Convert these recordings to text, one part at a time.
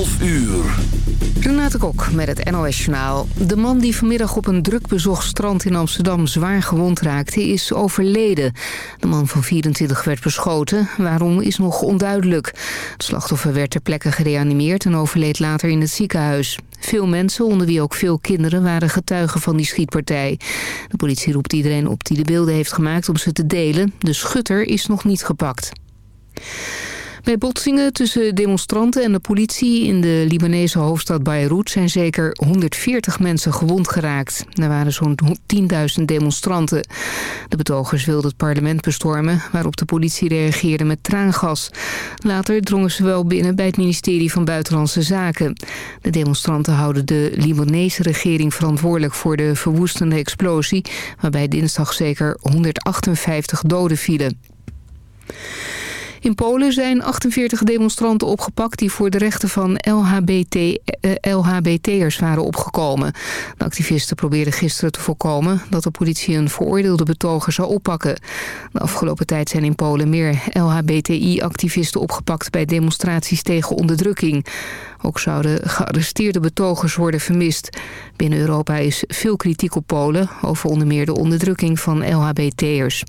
12 uur. Renate Kok met het NOS Journaal. De man die vanmiddag op een druk bezocht strand in Amsterdam zwaar gewond raakte is overleden. De man van 24 werd beschoten. Waarom is nog onduidelijk. Het slachtoffer werd ter plekke gereanimeerd en overleed later in het ziekenhuis. Veel mensen, onder wie ook veel kinderen, waren getuigen van die schietpartij. De politie roept iedereen op die de beelden heeft gemaakt om ze te delen. De schutter is nog niet gepakt. Bij botsingen tussen demonstranten en de politie in de Libanese hoofdstad Beirut zijn zeker 140 mensen gewond geraakt. Er waren zo'n 10.000 demonstranten. De betogers wilden het parlement bestormen, waarop de politie reageerde met traangas. Later drongen ze wel binnen bij het ministerie van Buitenlandse Zaken. De demonstranten houden de Libanese regering verantwoordelijk voor de verwoestende explosie, waarbij dinsdag zeker 158 doden vielen. In Polen zijn 48 demonstranten opgepakt die voor de rechten van LHBT, eh, LHBT'ers waren opgekomen. De activisten probeerden gisteren te voorkomen dat de politie een veroordeelde betoger zou oppakken. De afgelopen tijd zijn in Polen meer LHBTI-activisten opgepakt bij demonstraties tegen onderdrukking. Ook zouden gearresteerde betogers worden vermist. Binnen Europa is veel kritiek op Polen over onder meer de onderdrukking van LHBT'ers.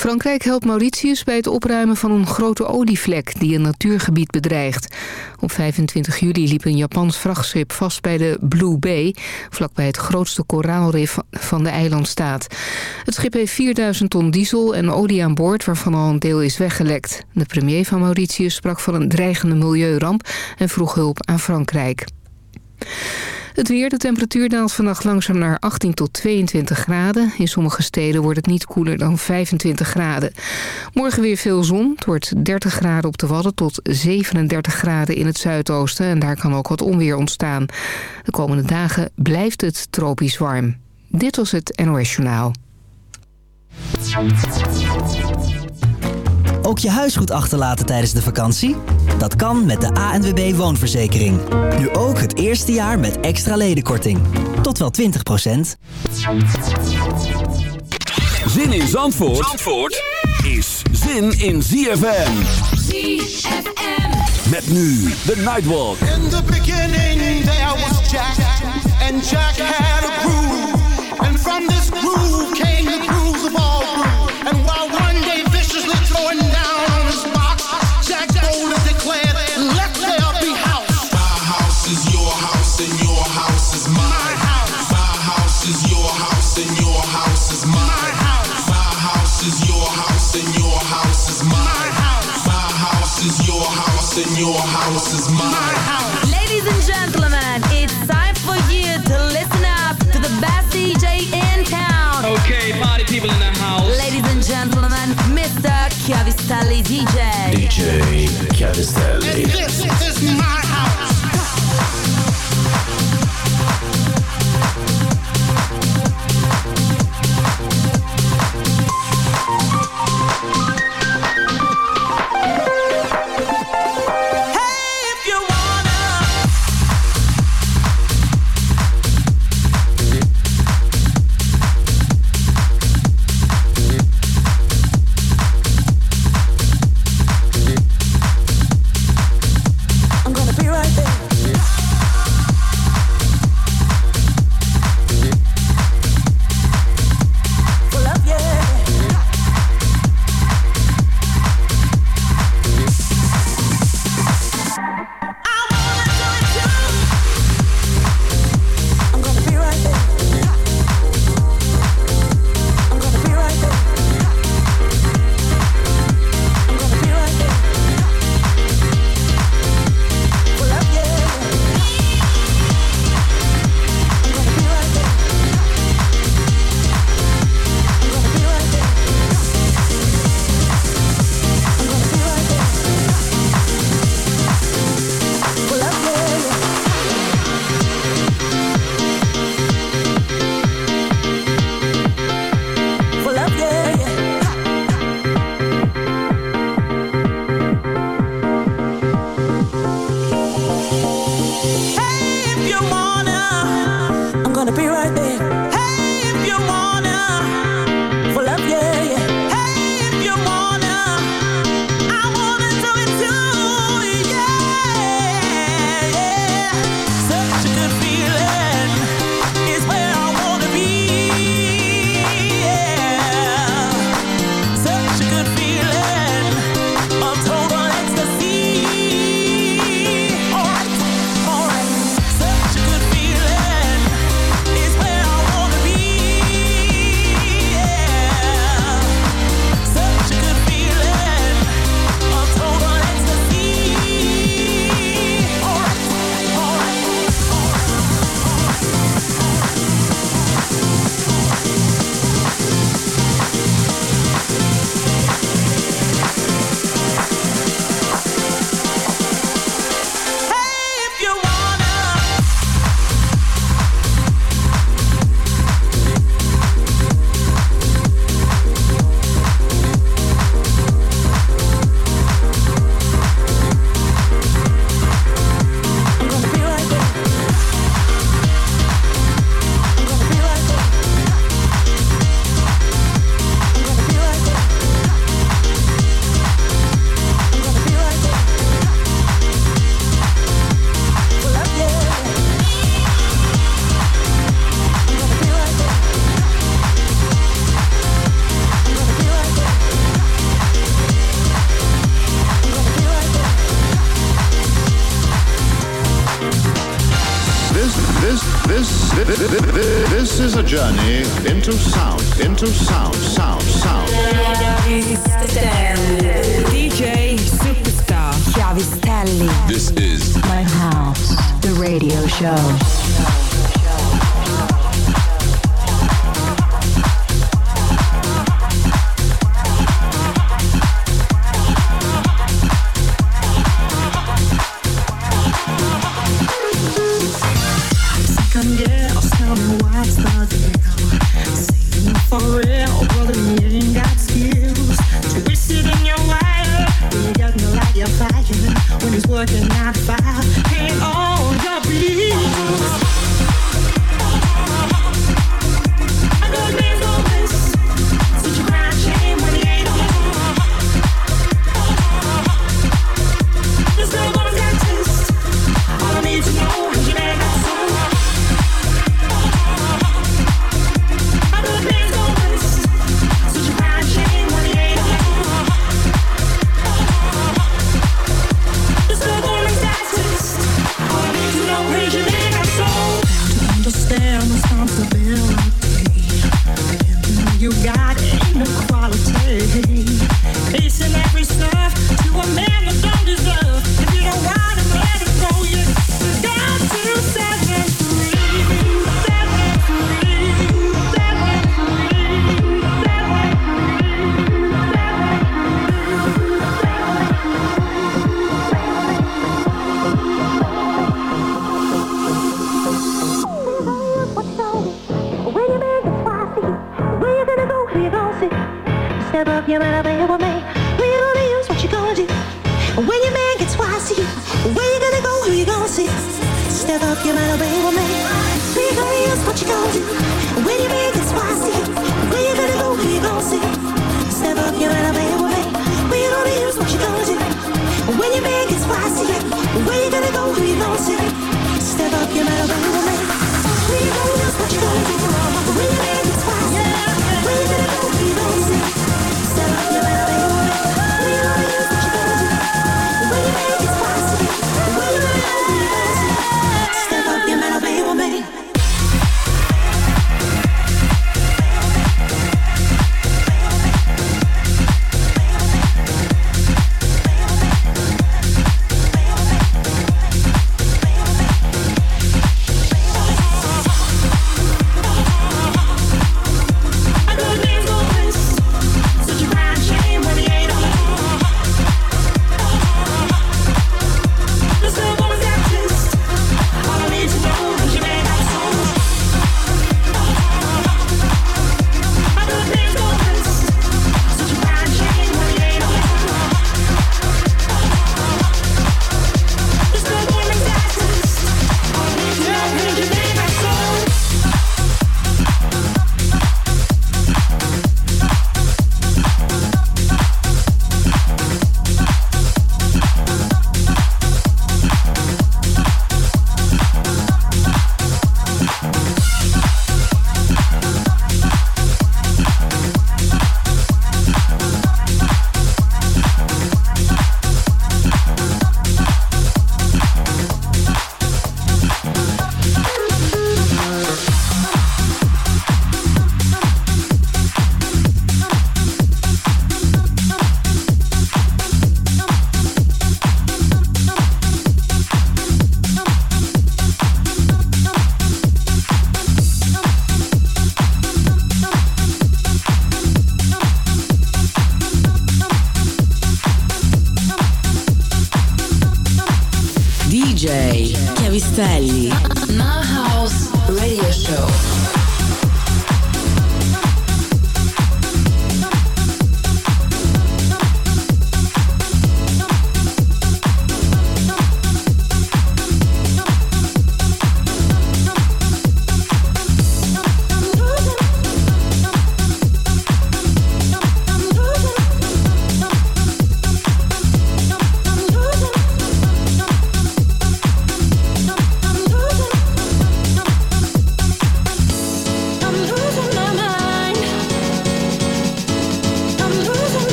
Frankrijk helpt Mauritius bij het opruimen van een grote olievlek die een natuurgebied bedreigt. Op 25 juli liep een Japans vrachtschip vast bij de Blue Bay, vlakbij het grootste koraalrif van de eilandstaat. Het schip heeft 4000 ton diesel en olie aan boord waarvan al een deel is weggelekt. De premier van Mauritius sprak van een dreigende milieuramp en vroeg hulp aan Frankrijk. Het weer, de temperatuur daalt vannacht langzaam naar 18 tot 22 graden. In sommige steden wordt het niet koeler dan 25 graden. Morgen weer veel zon. Het wordt 30 graden op de Wadden tot 37 graden in het zuidoosten. En daar kan ook wat onweer ontstaan. De komende dagen blijft het tropisch warm. Dit was het NOS Journaal. Ook je huis goed achterlaten tijdens de vakantie? Dat kan met de ANWB Woonverzekering. Nu ook het eerste jaar met extra ledenkorting. Tot wel 20%. Zin in Zandvoort, Zandvoort is zin in ZFM. ZFM. Met nu de Nightwalk. In the beginning there was Jack, and Jack had a groove. And from this groove came the grooves of all and your house is my house. Ladies and gentlemen, it's time for you to listen up to the best DJ in town. Okay, party people in the house. Ladies and gentlemen, Mr. Chiavistelli DJ. DJ Chiavistelli. And this is my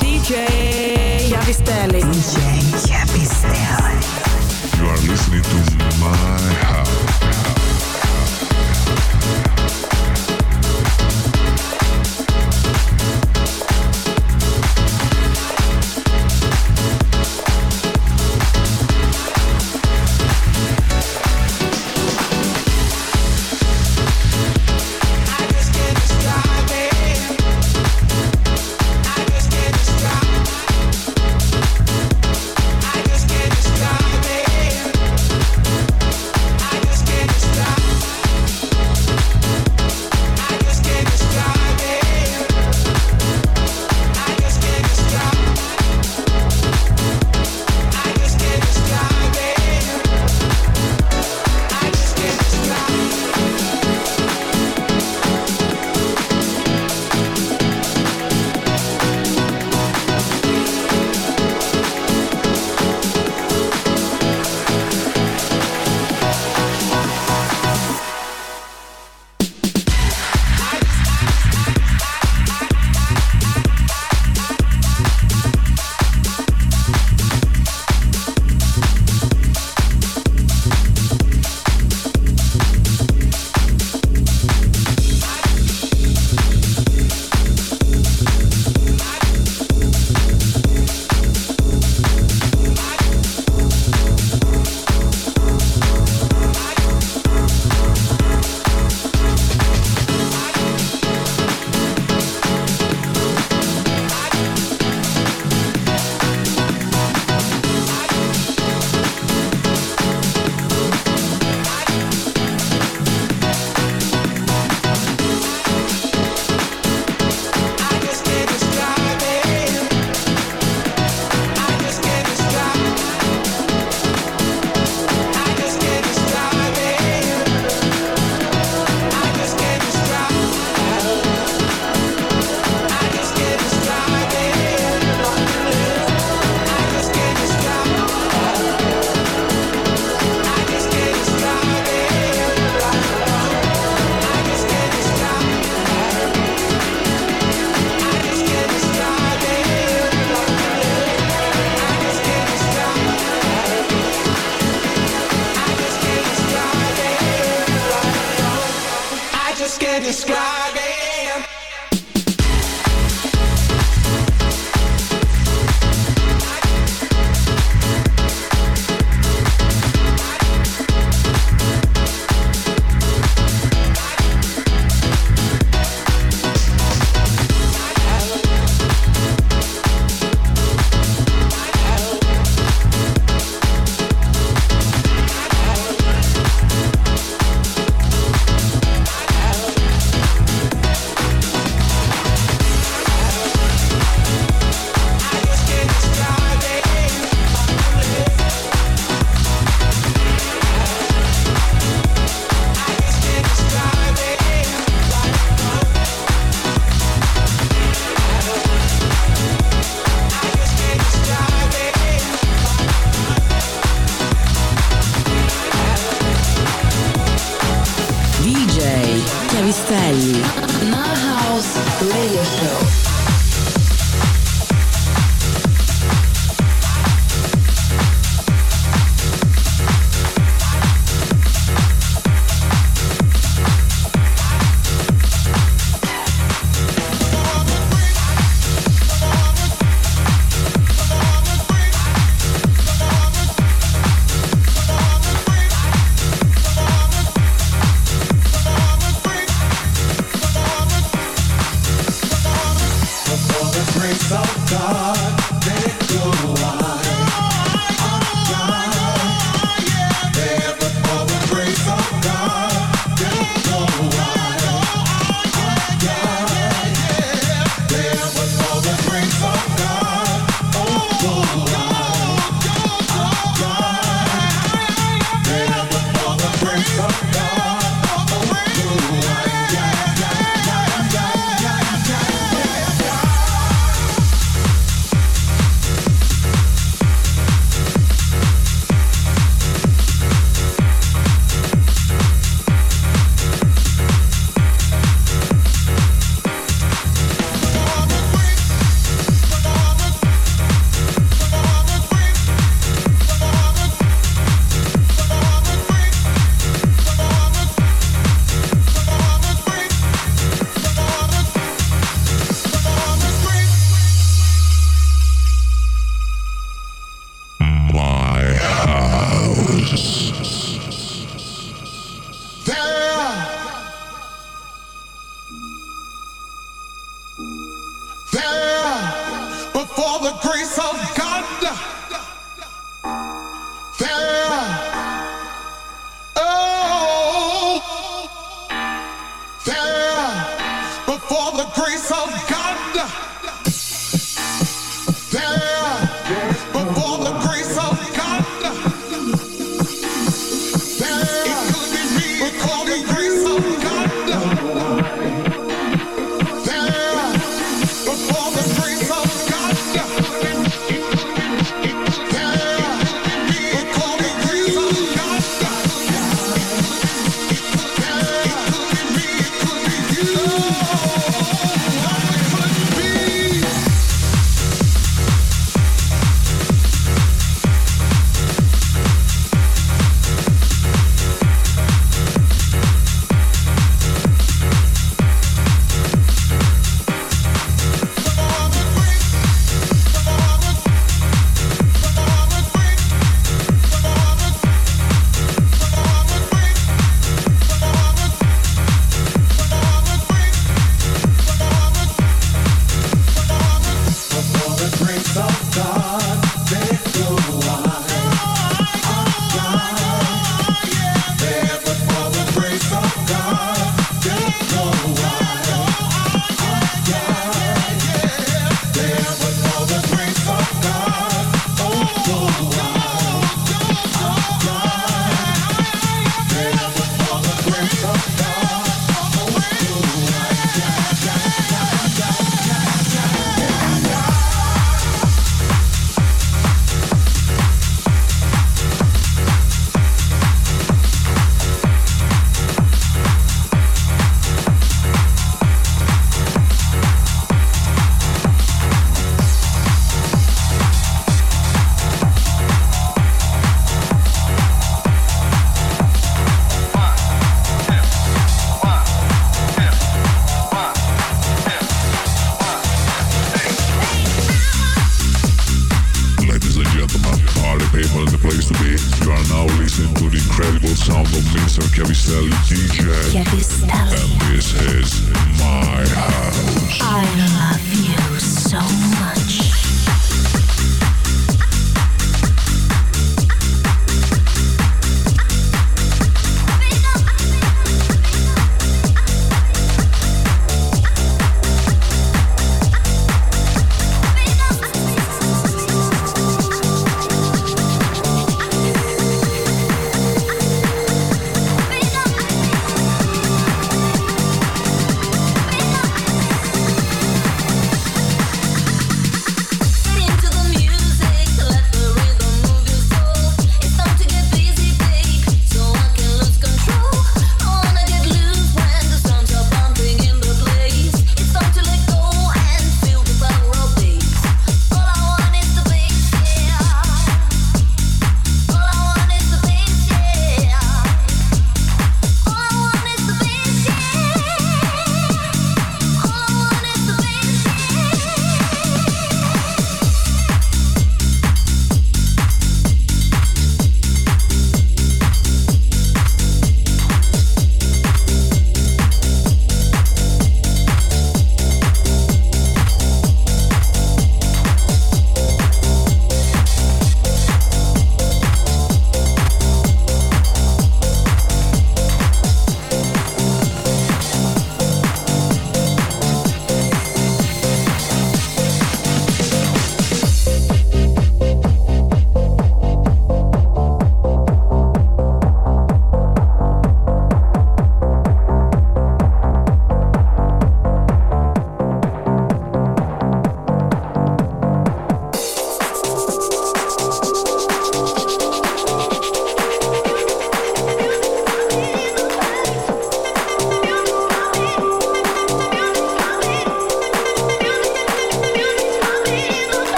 DJ Chiavistelli. DJ.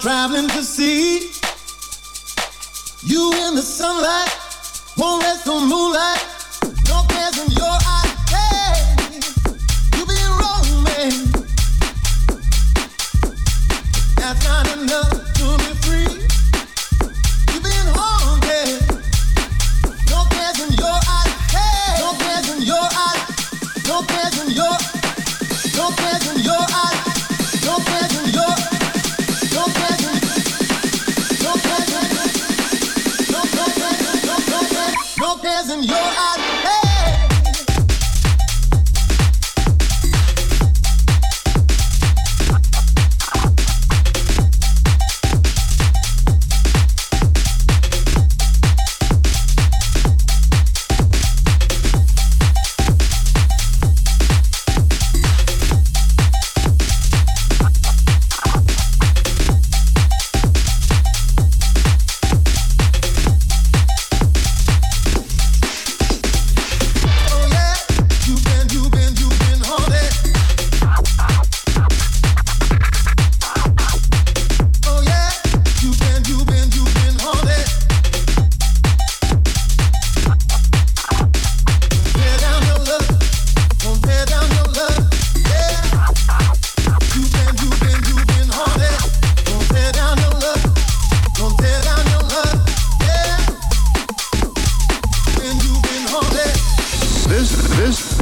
Traveling to see you in the sunlight, won't let the moonlight.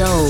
Show.